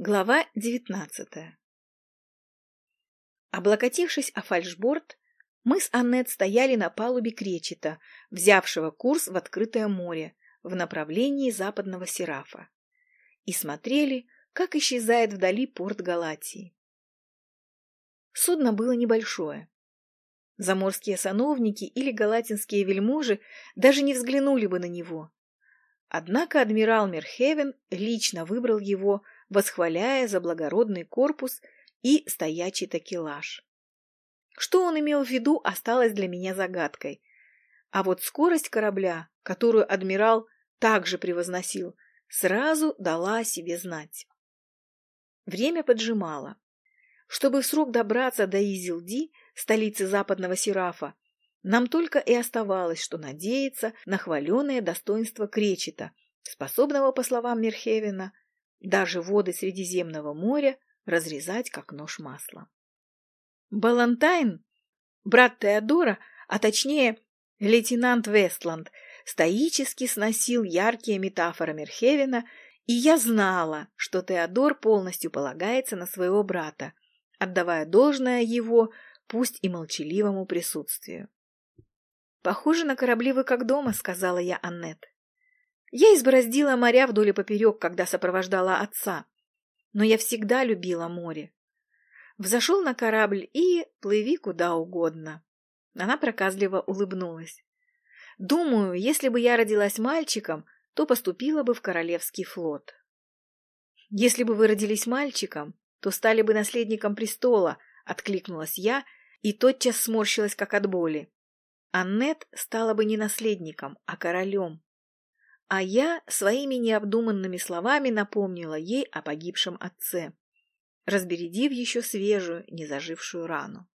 Глава девятнадцатая Облокотившись о фальшборд, мы с Аннет стояли на палубе кречета, взявшего курс в открытое море в направлении западного Серафа, и смотрели, как исчезает вдали порт Галатии. Судно было небольшое. Заморские сановники или галатинские вельможи даже не взглянули бы на него. Однако адмирал Мерхевен лично выбрал его восхваляя за благородный корпус и стоячий такелаж. Что он имел в виду, осталось для меня загадкой. А вот скорость корабля, которую адмирал также превозносил, сразу дала о себе знать. Время поджимало. Чтобы в срок добраться до Изилди, столицы западного Серафа, нам только и оставалось, что надеяться на хваленое достоинство Кречета, способного, по словам Мерхевена, даже воды Средиземного моря разрезать, как нож масла. Балантайн, брат Теодора, а точнее лейтенант Вестланд, стоически сносил яркие метафоры Мерхевена, и я знала, что Теодор полностью полагается на своего брата, отдавая должное его, пусть и молчаливому присутствию. «Похоже на корабли вы как дома», — сказала я Аннет. Я избороздила моря вдоль и поперек, когда сопровождала отца. Но я всегда любила море. Взошел на корабль и плыви куда угодно. Она проказливо улыбнулась. Думаю, если бы я родилась мальчиком, то поступила бы в Королевский флот. Если бы вы родились мальчиком, то стали бы наследником престола, откликнулась я и тотчас сморщилась, как от боли. Аннет стала бы не наследником, а королем. А я своими необдуманными словами напомнила ей о погибшем отце, разбередив еще свежую, незажившую рану.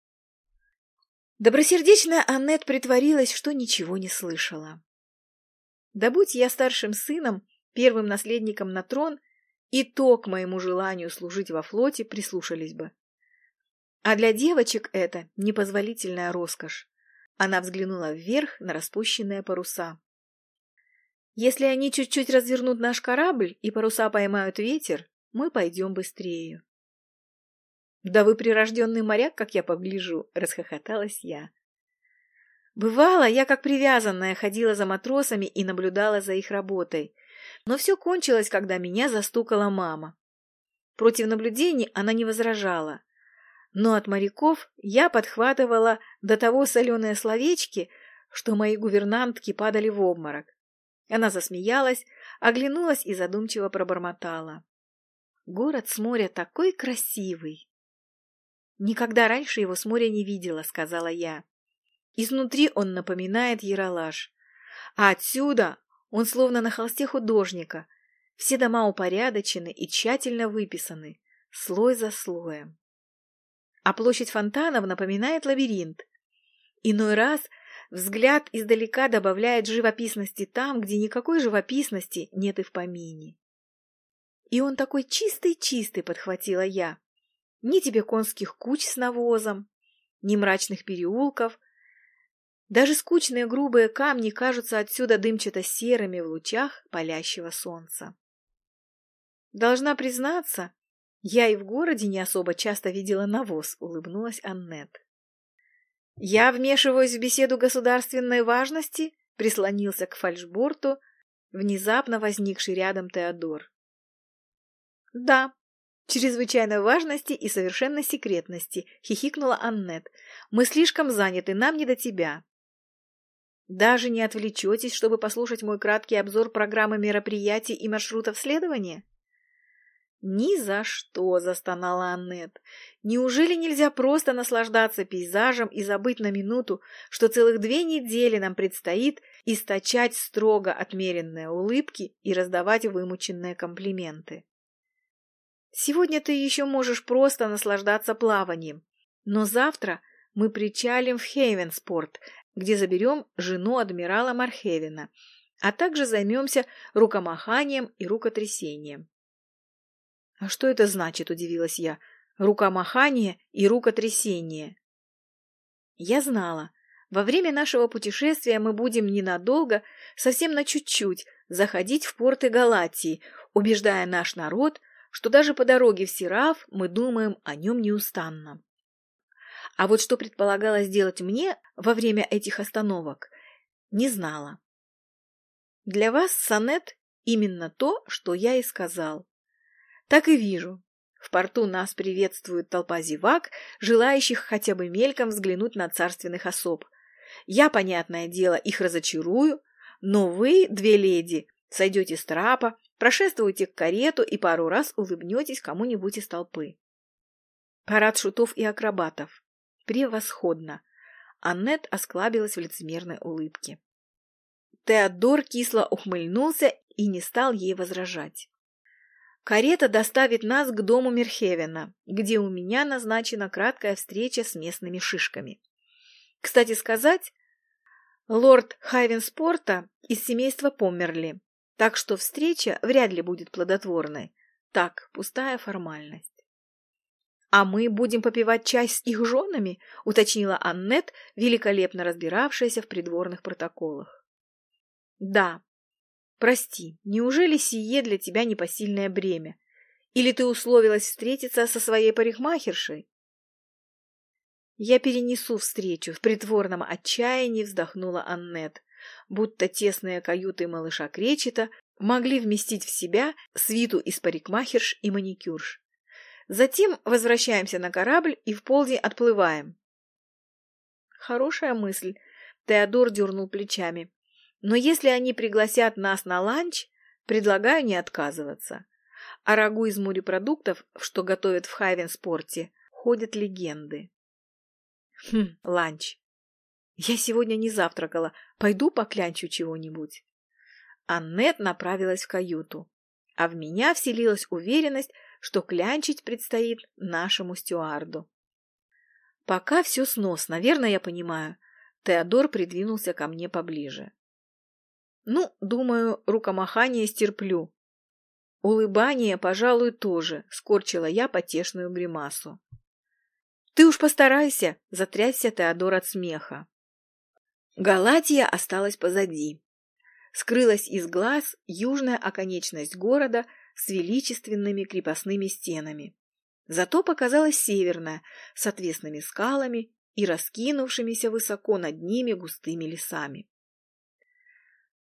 Добросердечная Аннет притворилась, что ничего не слышала. Да будь я старшим сыном, первым наследником на трон, и то к моему желанию служить во флоте прислушались бы. А для девочек это непозволительная роскошь. Она взглянула вверх на распущенные паруса. Если они чуть-чуть развернут наш корабль и паруса поймают ветер, мы пойдем быстрее. Да вы прирожденный моряк, как я погляжу, расхохоталась я. Бывало, я как привязанная ходила за матросами и наблюдала за их работой. Но все кончилось, когда меня застукала мама. Против наблюдений она не возражала. Но от моряков я подхватывала до того соленые словечки, что мои гувернантки падали в обморок. Она засмеялась, оглянулась и задумчиво пробормотала. Город с моря такой красивый. Никогда раньше его с моря не видела, сказала я. Изнутри он напоминает яролаж. А отсюда он словно на холсте художника. Все дома упорядочены и тщательно выписаны, слой за слоем. А площадь фонтанов напоминает лабиринт. Иной раз Взгляд издалека добавляет живописности там, где никакой живописности нет и в помине. И он такой чистый-чистый, подхватила я. Ни тебе конских куч с навозом, ни мрачных переулков. Даже скучные грубые камни кажутся отсюда дымчато-серыми в лучах палящего солнца. Должна признаться, я и в городе не особо часто видела навоз, улыбнулась Аннет. «Я вмешиваюсь в беседу государственной важности?» прислонился к фальшборту внезапно возникший рядом Теодор. «Да, чрезвычайной важности и совершенной секретности», — хихикнула Аннет. «Мы слишком заняты, нам не до тебя». «Даже не отвлечетесь, чтобы послушать мой краткий обзор программы мероприятий и маршрутов следования?» «Ни за что!» – застонала Аннет. «Неужели нельзя просто наслаждаться пейзажем и забыть на минуту, что целых две недели нам предстоит источать строго отмеренные улыбки и раздавать вымученные комплименты?» «Сегодня ты еще можешь просто наслаждаться плаванием, но завтра мы причалим в Хейвенспорт, где заберем жену адмирала Мархевина, а также займемся рукомаханием и рукотрясением. «А что это значит?» – удивилась я. «Рукомахание и рукотрясение». Я знала. Во время нашего путешествия мы будем ненадолго, совсем на чуть-чуть, заходить в порты Галатии, убеждая наш народ, что даже по дороге в Сераф мы думаем о нем неустанно. А вот что предполагалось делать мне во время этих остановок, не знала. Для вас сонет именно то, что я и сказал. Так и вижу. В порту нас приветствует толпа зевак, желающих хотя бы мельком взглянуть на царственных особ. Я, понятное дело, их разочарую, но вы, две леди, сойдете с трапа, прошествуете к карету и пару раз улыбнетесь кому-нибудь из толпы. Парад шутов и акробатов. Превосходно. Аннет осклабилась в лицемерной улыбке. Теодор кисло ухмыльнулся и не стал ей возражать. Карета доставит нас к дому Мерхевена, где у меня назначена краткая встреча с местными шишками. Кстати сказать, лорд Хайвенспорта из семейства Померли, так что встреча вряд ли будет плодотворной. Так, пустая формальность. «А мы будем попивать чай с их женами?» — уточнила Аннет, великолепно разбиравшаяся в придворных протоколах. «Да. Прости, неужели сие для тебя непосильное бремя? Или ты условилась встретиться со своей парикмахершей?» «Я перенесу встречу», — в притворном отчаянии вздохнула Аннет, будто тесные каюты малыша Кречета могли вместить в себя свиту из парикмахерш и маникюрш. Затем возвращаемся на корабль и в полдень отплываем. Хорошая мысль. Теодор дернул плечами. Но если они пригласят нас на ланч, предлагаю не отказываться. О рагу из морепродуктов, что готовят в Хайвенспорте, ходят легенды. Хм, ланч. Я сегодня не завтракала. Пойду поклянчу чего-нибудь. Аннет направилась в каюту, а в меня вселилась уверенность, что клянчить предстоит нашему стюарду. Пока все снос, наверное, я понимаю. Теодор придвинулся ко мне поближе. Ну, думаю, рукомахание стерплю. Улыбание, пожалуй, тоже, скорчила я потешную гримасу. Ты уж постарайся, затрясся Теодор от смеха. Галатия осталась позади. Скрылась из глаз южная оконечность города с величественными крепостными стенами. Зато показалась северная, с отвесными скалами и раскинувшимися высоко над ними густыми лесами.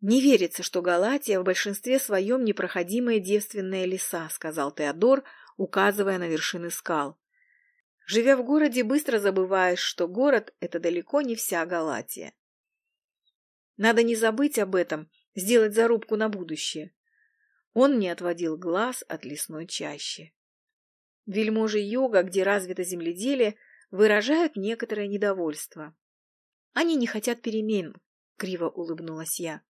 «Не верится, что Галатия в большинстве своем непроходимые девственные леса», сказал Теодор, указывая на вершины скал. «Живя в городе, быстро забываешь, что город — это далеко не вся Галатия. Надо не забыть об этом, сделать зарубку на будущее. Он не отводил глаз от лесной чащи. Вельможи йога, где развито земледелие, выражают некоторое недовольство. Они не хотят перемен, криво улыбнулась я.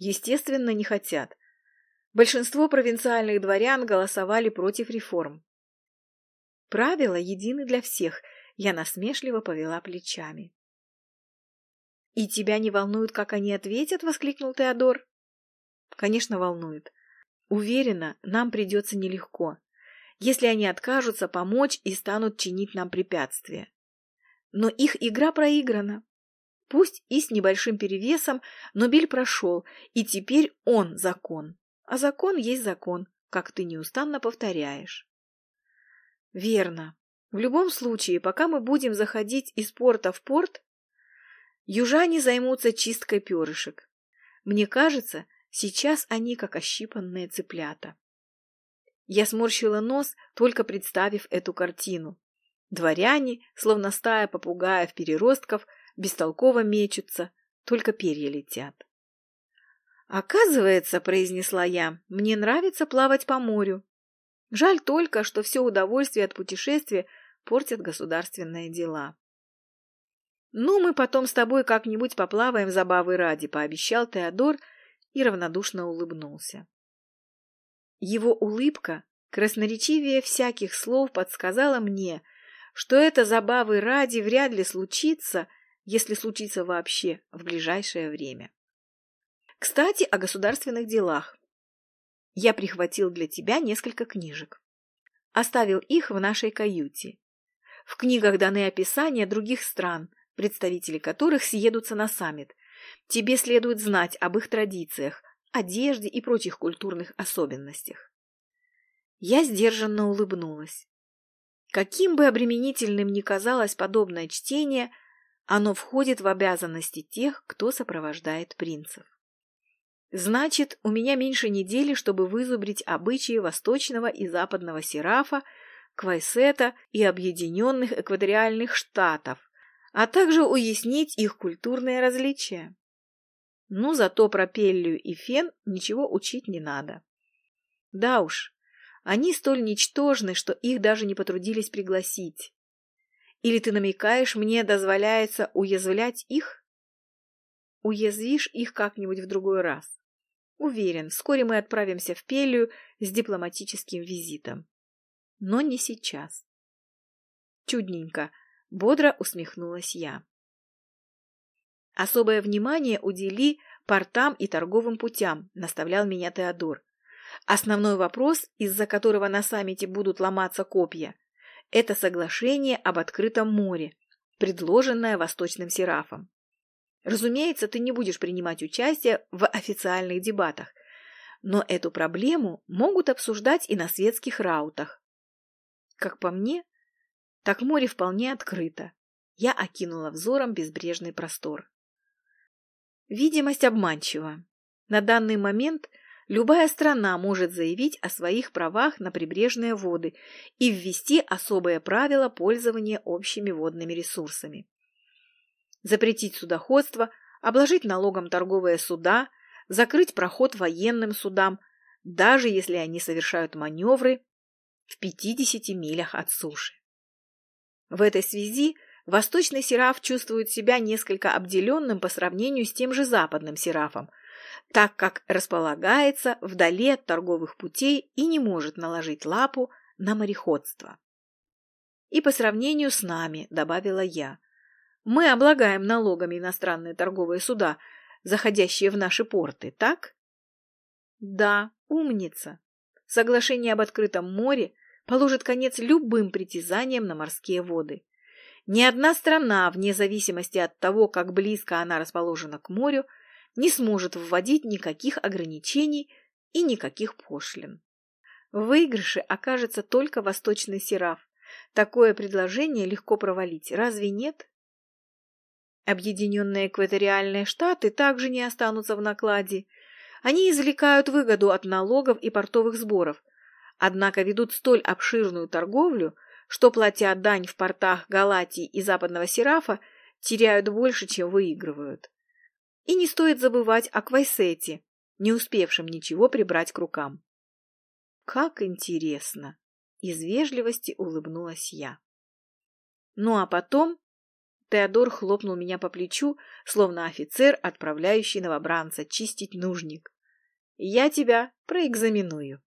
Естественно, не хотят. Большинство провинциальных дворян голосовали против реформ. Правила едины для всех, я насмешливо повела плечами. «И тебя не волнует, как они ответят?» — воскликнул Теодор. «Конечно, волнует. Уверена, нам придется нелегко, если они откажутся помочь и станут чинить нам препятствия. Но их игра проиграна. Пусть и с небольшим перевесом, но Биль прошел, и теперь он закон. А закон есть закон, как ты неустанно повторяешь. Верно. В любом случае, пока мы будем заходить из порта в порт, южане займутся чисткой перышек. Мне кажется, Сейчас они как ощипанные цыплята. Я сморщила нос, только представив эту картину. Дворяне, словно стая попугаев-переростков, бестолково мечутся, только перья летят. «Оказывается, — произнесла я, — мне нравится плавать по морю. Жаль только, что все удовольствие от путешествия портят государственные дела». «Ну, мы потом с тобой как-нибудь поплаваем забавы ради», — пообещал Теодор, — и равнодушно улыбнулся. Его улыбка, красноречивее всяких слов, подсказала мне, что это забавы ради вряд ли случится, если случится вообще в ближайшее время. Кстати, о государственных делах. Я прихватил для тебя несколько книжек. Оставил их в нашей каюте. В книгах даны описания других стран, представители которых съедутся на саммит, Тебе следует знать об их традициях, одежде и прочих культурных особенностях. Я сдержанно улыбнулась. Каким бы обременительным ни казалось подобное чтение, оно входит в обязанности тех, кто сопровождает принцев. Значит, у меня меньше недели, чтобы вызубрить обычаи восточного и западного серафа, Квайсета и объединенных экваториальных штатов, а также уяснить их культурные различия. Ну, зато про Пеллию и Фен ничего учить не надо. Да уж, они столь ничтожны, что их даже не потрудились пригласить. Или ты намекаешь, мне дозволяется уязвлять их? Уязвишь их как-нибудь в другой раз. Уверен, вскоре мы отправимся в Пелию с дипломатическим визитом. Но не сейчас. Чудненько, бодро усмехнулась я. Особое внимание удели портам и торговым путям, наставлял меня Теодор. Основной вопрос, из-за которого на саммите будут ломаться копья, это соглашение об открытом море, предложенное Восточным Серафом. Разумеется, ты не будешь принимать участие в официальных дебатах, но эту проблему могут обсуждать и на светских раутах. Как по мне, так море вполне открыто. Я окинула взором безбрежный простор. Видимость обманчива. На данный момент любая страна может заявить о своих правах на прибрежные воды и ввести особые правила пользования общими водными ресурсами запретить судоходство, обложить налогом торговые суда, закрыть проход военным судам, даже если они совершают маневры в 50 милях от суши. В этой связи восточный сераф чувствует себя несколько обделенным по сравнению с тем же западным серафом, так как располагается вдали от торговых путей и не может наложить лапу на мореходство. И по сравнению с нами, добавила я, мы облагаем налогами иностранные торговые суда, заходящие в наши порты, так? Да, умница. Соглашение об открытом море положит конец любым притязаниям на морские воды. Ни одна страна, вне зависимости от того, как близко она расположена к морю, не сможет вводить никаких ограничений и никаких пошлин. В выигрыше окажется только восточный сераф. Такое предложение легко провалить, разве нет? Объединенные экваториальные штаты также не останутся в накладе. Они извлекают выгоду от налогов и портовых сборов, однако ведут столь обширную торговлю, что, платя дань в портах Галатии и Западного Серафа, теряют больше, чем выигрывают. И не стоит забывать о Квайсете, не успевшем ничего прибрать к рукам. Как интересно! Из вежливости улыбнулась я. Ну а потом Теодор хлопнул меня по плечу, словно офицер, отправляющий новобранца чистить нужник. «Я тебя проэкзаменую».